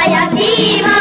guayaquil